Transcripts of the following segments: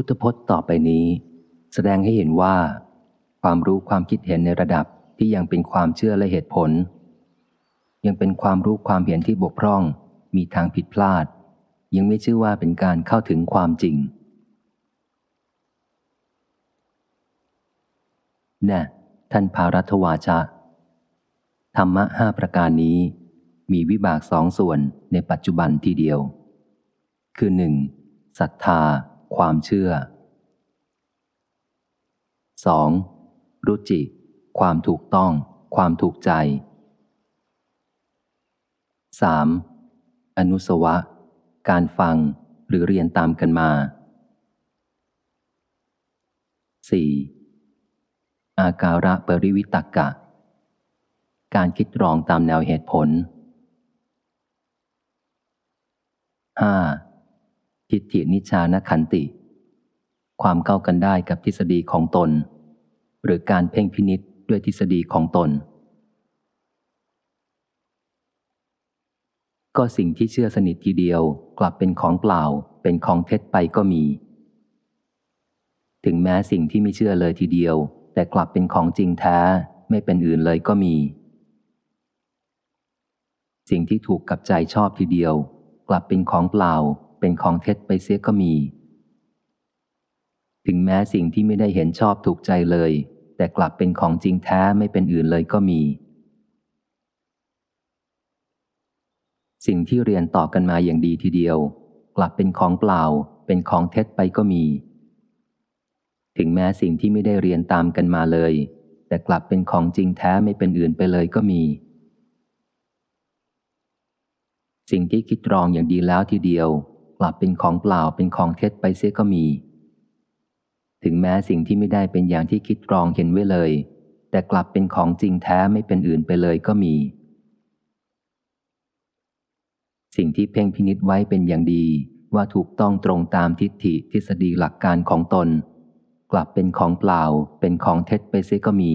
พุทธพจน์ต่อไปนี้ แสดงให้เห็นว่า ความรู้ความคิดเห็นในระดับที่ยังเป็นความเชื่อและเหตุผล ยังเป็นความรู้ความเห็นที่บกพร่อง มีทางผิดพลาด ยังไม่ชื่อว่าเป็นการเข้าถึงความจริงแน่ท่านภารัตวาชะธรรมะห้าประการนี้ มีวิบากสองส่วนในปัจจุบันทีเดียว คือหนึ่งศรัทธา ความเชื่อ 2. รุจิ ความถูกต้อง ความถูกใจ 3. อนุสวะ การฟังหรือเรียนตามกันมา 4. อาการะปริวิตกะ การคิดรองตามแนวเหตุผล 5. ทิฏฐินิชานขันติ ความเข้ากันได้กับทฤษฎีของตน หรือการเพ่งพินิษด้วยทฤษฎีของตน ก็สิ่งที่เชื่อสนิททีเดียวกลับเป็นของเปล่าเป็นของเท็จไปก็มี ถึงแม้สิ่งที่ไม่เชื่อเลยทีเดียว แต่กลับเป็นของจริงแท้ไม่เป็นอื่นเลยก็มี สิ่งที่ถูกกับใจชอบทีเดียว กลับเป็นของเปล่า เป็นของเท็จไปเสียก็มี ถึงแม้สิ่งที่ไม่ได้เห็นชอบถูกใจเลย แต่กลับเป็นของจริงแท้ไม่เป็นอื่นเลยก็มี สิ่งที่เรียนต่อกันมาอย่างดีทีเดียว กลับเป็นของเปล่า เป็นของเท็จไปก็มี ถึงแม้สิ่งที่ไม่ได้เรียนตามกันมาเลย แต่กลับเป็นของจริงแท้ไม่เป็นอื่นไปเลยก็มีสิ่งที่คิดรองอย่างดีแล้วทีเดียว กลับเป็นของเปล่าเป็นของเท็จไปเสียก็มี ถึงแม้สิ่งที่ไม่ได้เป็นอย่างที่คิดรองเห็นไว้เลย แต่กลับเป็นของจริงแท้ไม่เป็นอื่นไปเลยก็มี สิ่งที่เพ่งพินิษไว้เป็นอย่างดีว่าถูกต้องตรงตามทิฏฐิทฤษฎีหลักการของตน กลับเป็นของเปล่าเป็นของเท็จไปเสียก็มี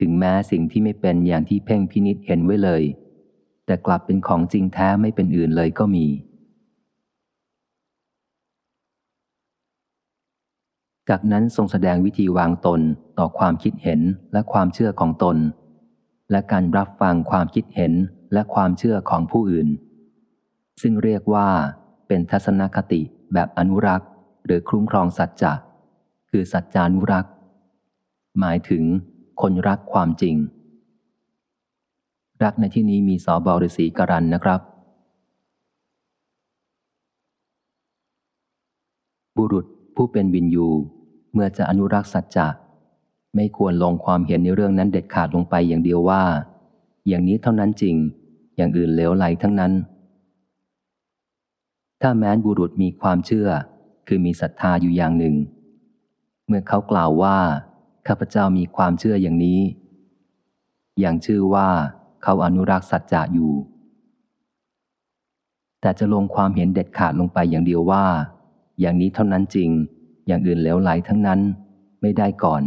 ถึงแม้สิ่งที่ไม่เป็นอย่างที่เพ่งพินิษเห็นไว้เลย แต่กลับเป็นของจริงแท้ไม่เป็นอื่นเลยก็มี จากนั้นทรงแสดงวิธีวางตนต่อความคิดเห็นและความเชื่อของตน และการรับฟังความคิดเห็นและความเชื่อของผู้อื่น ซึ่งเรียกว่าเป็นทัศนคติแบบอนุรักษ์ หรือคุ้มครองสัจจะคือสัจจานุรักษ์ หมายถึงคนรักความจริง รักในที่นี้มีสอบฤษีกรันนะครับ บุรุษผู้เป็นวินยู เมื่อจะอนุรักษ์สัจจะไม่ควรลงความเห็นในเรื่องนั้นเด็ดขาดลงไปอย่างเดียวว่า อย่างนี้เท่านั้นจริง อย่างอื่นเลวไหลทั้งนั้น ถ้าแม้นบุรุษมีความเชื่อ คือมีศรัทธาอยู่อย่างหนึ่ง เมื่อเขากล่าวว่าข้าพเจ้ามีความเชื่ออย่างนี้ อย่างชื่อว่า เขาอนุรักษ์สัจจะอยู่ แต่จะลงความเห็นเด็ดขาดลงไปอย่างเดียวว่า อย่างนี้เท่านั้นจริง อย่างอื่นเลวไหลทั้งนั้นไม่ได้ก่อน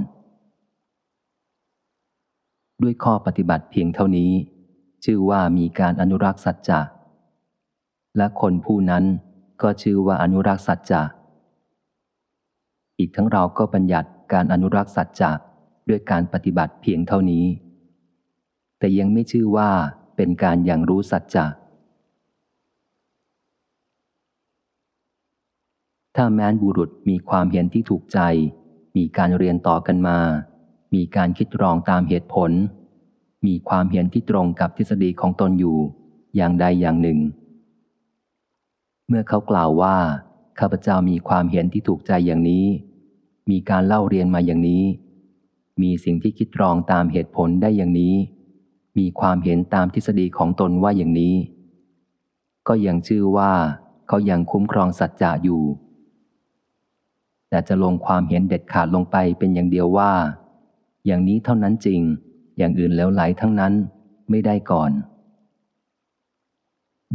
ด้วยข้อปฏิบัติเพียงเท่านี้ ชื่อว่ามีการอนุรักษ์สัจจะและคนผู้นั้นก็ชื่อว่าอนุรักษ์สัจจะอีกทั้งเราก็บัญญัติการอนุรักษ์สัจจะด้วยการปฏิบัติเพียงเท่านี้ แต่ยังไม่ชื่อว่าเป็นการอย่างรู้สัจจะถ้าแม้นบุรุษมีความเห็นที่ถูกใจ มีการเรียนต่อกันมา มีการคิดรองตามเหตุผล มีความเห็นที่ตรงกับทฤษฎีของตนอยู่ อย่างใดอย่างหนึ่ง เมื่อเขากล่าวว่า ข้าพเจ้ามีความเห็นที่ถูกใจอย่างนี้ มีการเล่าเรียนมาอย่างนี้ มีสิ่งที่คิดรองตามเหตุผลได้อย่างนี้ มีความเห็นตามทฤษฎีของตนว่าอย่างนี้ ก็ยังชื่อว่าเขายังคุ้มครองสัจจะอยู่ แต่จะลงความเห็นเด็ดขาดลงไปเป็นอย่างเดียวว่า อย่างนี้เท่านั้นจริง อย่างอื่นแล้วไหลทั้งนั้นไม่ได้ก่อน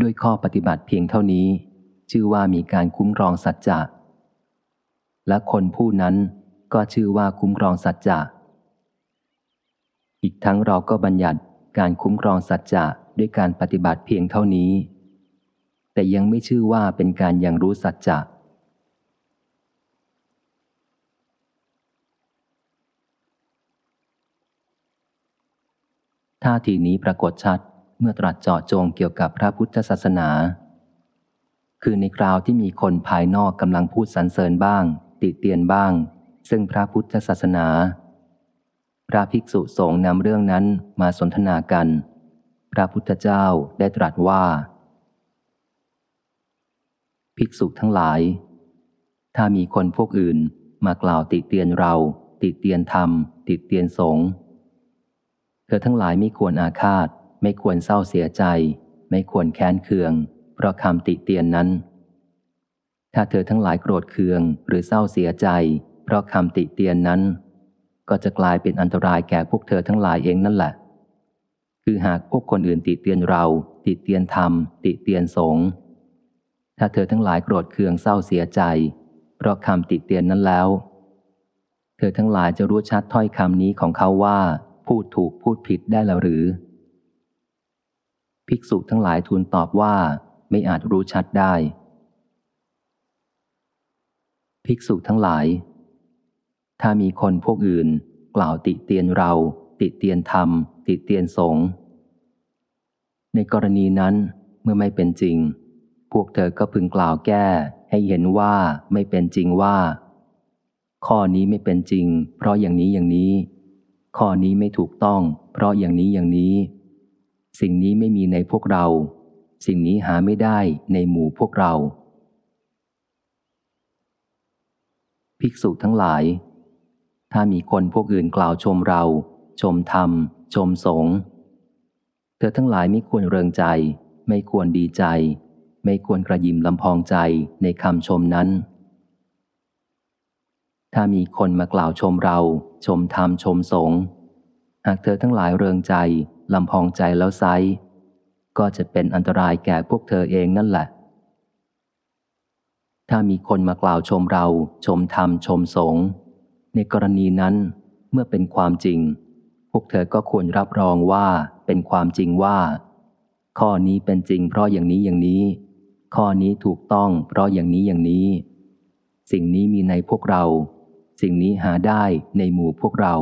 ด้วยข้อปฏิบัติเพียงเท่านี้ ชื่อว่ามีการคุ้มครองสัจจะและคนผู้นั้นก็ชื่อว่าคุ้มครองสัจจะอีกทั้งเราก็บัญญัติ การคุ้มครองสัจจะด้วยการปฏิบัติเพียงเท่านี้ แต่ยังไม่ชื่อว่าเป็นการยังรู้สัจจะท่าทีนี้ปรากฏชัดเมื่อตรัสเจาะจงเกี่ยวกับพระพุทธศาสนา คือในคราวที่มีคนภายนอกกำลังพูดสรรเสริญบ้าง ติเตียนบ้าง ซึ่งพระพุทธศาสนา ระภิกษุสงฆ์นำเรื่องนั้นมาสนทนากัน พระพุทธเจ้าได้ตรัสว่า ภิกษุทั้งหลาย ถ้ามีคนพวกอื่นมากล่าวติเตียนเรา ติเตียนธรรม ติเตียนสงฆ์เธอทั้งหลายไม่ควรอาฆาต ไม่ควรเศร้าเสียใจ ไม่ควรแค้นเคือง เพราะคำติเตียนนั้น ถ้าเธอทั้งหลายโกรธเคืองหรือเศร้าเสียใจ เพราะคำติเตียนนั้น ก็จะกลายเป็นอันตรายแก่พวกเธอทั้งหลายเองนั่นแหละ คือหากพวกคนอื่นติเตียนเรา ติเตียนธรรม ติเตียนสงฆ์ถ้าเธอทั้งหลายโกรธเคืองเศร้าเสียใจ เพราะคำติเตียนนั้นแล้ว เธอทั้งหลายจะรู้ชัดถ้อยคำนี้ของเขาว่า พูดถูกพูดผิดได้แล้วหรือ ภิกษุทั้งหลายทูลตอบว่า ไม่อาจรู้ชัดได้ ภิกษุทั้งหลาย ถ้ามีคนพวกอื่น กล่าวติเตียนเรา ติเตียนธรรม ติเตียนสงฆ์ในกรณีนั้นเมื่อไม่เป็นจริง พวกเธอก็พึงกล่าวแก้ ให้เห็นว่าไม่เป็นจริงว่า ข้อนี้ไม่เป็นจริง เพราะอย่างนี้อย่างนี้ ข้อนี้ไม่ถูกต้อง เพราะอย่างนี้อย่างนี้ สิ่งนี้ไม่มีในพวกเรา สิ่งนี้หาไม่ได้ในหมู่พวกเรา ภิกษุทั้งหลาย ถ้ามีคนพวกอื่นกล่าวชมเรา ชมธรรม ชมสงฆ์เธอทั้งหลายไม่ควรเริงใจ ไม่ควรดีใจ ไม่ควรกระยิมลำพองใจในคำชมนั้น ถ้ามีคนมากล่าวชมเรา ชมธรรม ชมสงฆ์หากเธอทั้งหลายเริงใจลำพองใจแล้วไซก็จะเป็นอันตรายแก่พวกเธอเองนั่นแหละ ถ้ามีคนมากล่าวชมเรา ชมธรรม ชมสงฆ์ ในกรณีนั้นเมื่อเป็นความจริง พวกเธอก็ควรรับรองว่าเป็นความจริงว่า ข้อนี้เป็นจริงเพราะอย่างนี้อย่างนี้ ข้อนี้ถูกต้องเพราะอย่างนี้อย่างนี้ สิ่งนี้มีในพวกเรา สิ่งนี้หาได้ในหมู่พวกเรา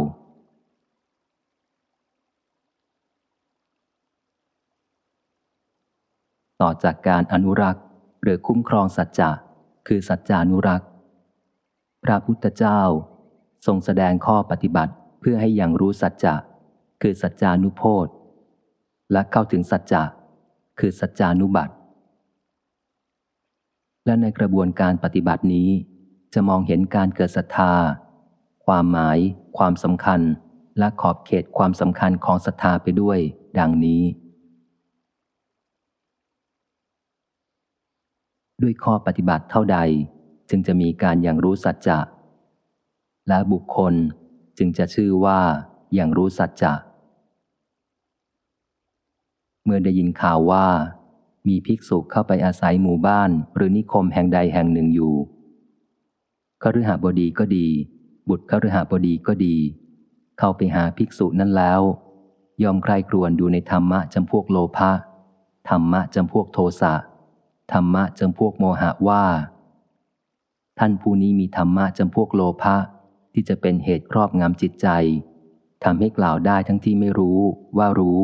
ต่อจากการอนุรักษ์ หรือคุ้มครองสัจจะคือสัจจานุรักษ์ พระพุทธเจ้า ทรงแสดงข้อปฏิบัติเพื่อให้อย่างรู้สัจจะ คือสัจจานุโพธและเข้าถึงสัจจะ คือสัจจานุบัติ และในกระบวนการปฏิบัตินี้ จะมองเห็นการเกิดศรัทธา ความหมาย ความสำคัญ และขอบเขตความสำคัญของศรัทธาไปด้วย ดังนี้ ด้วยข้อปฏิบัติเท่าใด จึงจะมีการอย่างรู้สัจจะ และบุคคลจึงจะชื่อว่าอย่างรู้สัจจะ เมื่อได้ยินข่าวว่า มีภิกษุเข้าไปอาศัยหมู่บ้านหรือนิคมแห่งใดแห่งหนึ่งอยู่คฤหบดีก็ดี บุตรคฤหบดีก็ดี เข้าไปหาภิกษุนั้นแล้ว ยอมใครกรวนดูในธรรมะจำพวกโลภะธรรมะจำพวกโทสะธรรมะจำพวกโมหะว่า ท่านผู้นี้มีธรรมะจำพวกโลภะ ที่จะเป็นเหตุครอบงำจิตใจทำให้กล่าวได้ทั้งที่ไม่รู้ว่ารู้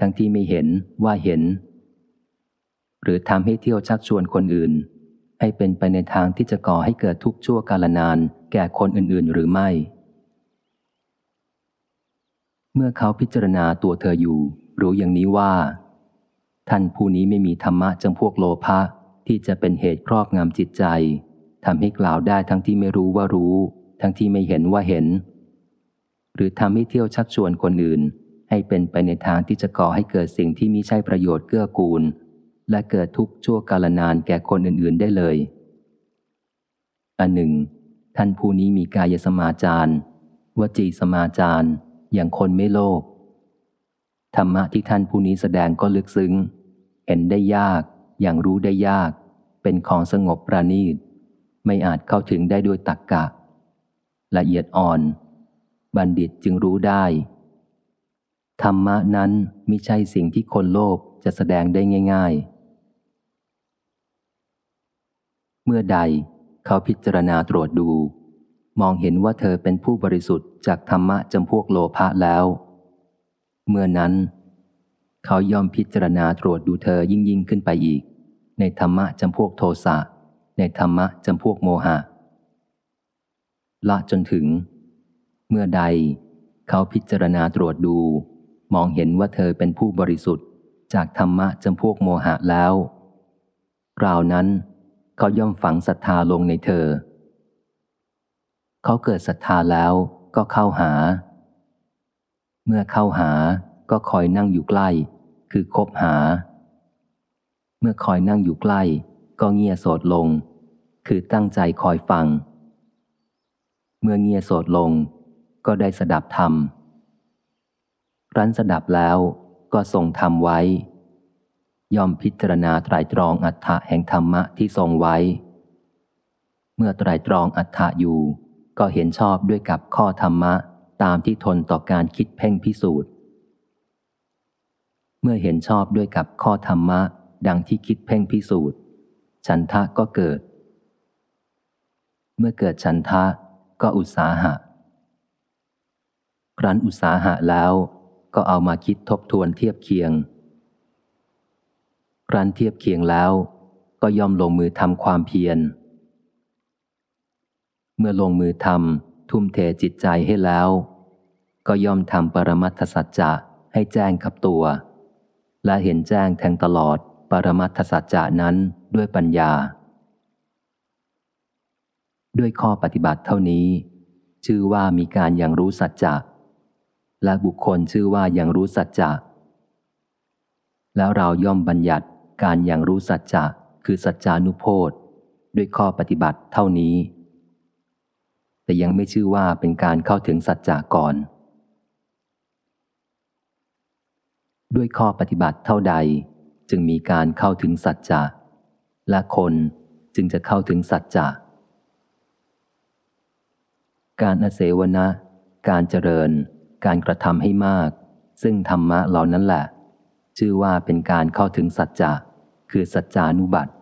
ทั้งที่ไม่เห็นว่าเห็น หรือทำให้เที่ยวชักชวนคนอื่น ให้เป็นไปในทางที่จะก่อให้เกิดทุกข์ชั่วกาลนาน แก่คนอื่นๆ หรือไม่ เมื่อเขาพิจารณาตัวเธออยู่ รู้อย่างนี้ว่า ท่านผู้นี้ไม่มีธรรมะจำพวกโลภะที่จะเป็นเหตุครอบงำจิตใจทำให้กล่าวได้ทั้งที่ไม่รู้ว่ารู้ ทั้งที่ไม่เห็นว่าเห็น หรือทำให้เที่ยวชักชวนคนอื่น ให้เป็นไปในทางที่จะก่อให้เกิดสิ่งที่มิใช่ประโยชน์เกื้อกูล และเกิดทุกข์ชั่วกาลนานแก่คนอื่นๆได้เลย อันหนึ่ง ท่านผู้นี้มีกายสมาจารวจีสมาจารอย่างคนไม่โลภธรรมะที่ท่านผู้นี้แสดงก็ลึกซึ้ง เห็นได้ยาก อย่างรู้ได้ยาก เป็นของสงบประณีต ไม่อาจเข้าถึงได้ด้วยตักกะ ละเอียดอ่อน บัณฑิตจึงรู้ได้ ธรรมะนั้นไมิใช่สิ่งที่คนโลภจะแสดงได้ง่าย ๆ เมื่อใดเขาพิจารณาตรวจดู มองเห็นว่าเธอเป็นผู้บริสุทธิ์จากธรรมะจำพวกโลภะแล้ว เมื่อนั้น เขายอมพิจารณาตรวจดูเธอยิ่งยิ่งขึ้นไปอีก ในธรรมะจำพวกโทสะในธรรมะจำพวกโมหะ ละจนถึง เมื่อใด เขาพิจารณาตรวจดู มองเห็นว่าเธอเป็นผู้บริสุทธิ์ จากธรรมะจำพวกโมหะแล้วคราวนั้น เขาย่อมฝังศรัทธาลงในเธอ เขาเกิดศรัทธาแล้วก็เข้าหา เมื่อเข้าหาก็คอยนั่งอยู่ใกล้ คือคบหา เมื่อคอยนั่งอยู่ใกล้ ก็เงียโสดลง คือตั้งใจคอยฟัง เมื่อเงียโสดลง ก็ได้สดับธรรมรั้นสดับแล้วก็ทรงธรรมไว้ ย่อมพิจารณาไตรตรองอัฏฐะแห่งธรรมะที่ทรงไว้ เมื่อไตรตรองอัฏฐะอยู่ ก็เห็นชอบด้วยกับข้อธรรมะตามที่ทนต่อการคิดเพ่งพิสูจน์ เมื่อเห็นชอบด้วยกับข้อธรรมะดังที่คิดเพ่งพิสูจน์ ฉันทะก็เกิด เมื่อเกิดฉันทะ ก็อุตสาหะ ครั้นอุตสาหะแล้วก็เอามาคิดทบทวนเทียบเคียง ครั้นเทียบเคียงแล้วก็ย่อมลงมือทำความเพียร เมื่อลงมือทำทุ่มเทจิตใจให้แล้ว ก็ย่อมทำปรมัตถสัจจะให้แจ้งกับตัว และเห็นแจ้งแทงตลอดปรมัตถสัจจะนั้นด้วยปัญญา ด้วยข้อปฏิบัติเท่านี้ ชื่อว่ามีการยังรู้สัจจะและบุคคลชื่อว่ายังรู้สัจจะแล้วเราย่อมบัญญัติการยังรู้สัจจะคือสัจจานุโพธด้วยข้อปฏิบัติเท่านี้ แต่ยังไม่ชื่อว่าเป็นการเข้าถึงสัจจะก่อน ด้วยข้อปฏิบัติเท่าใด จึงมีการเข้าถึงสัจจะและคนจึงจะเข้าถึงสัจจะ การอเสวนาการเจริญ การกระทำให้มาก ซึ่งธรรมะเหล่านั้นแหละ ชื่อว่าเป็นการเข้าถึงสัจจะ คือสัจจานุบัติ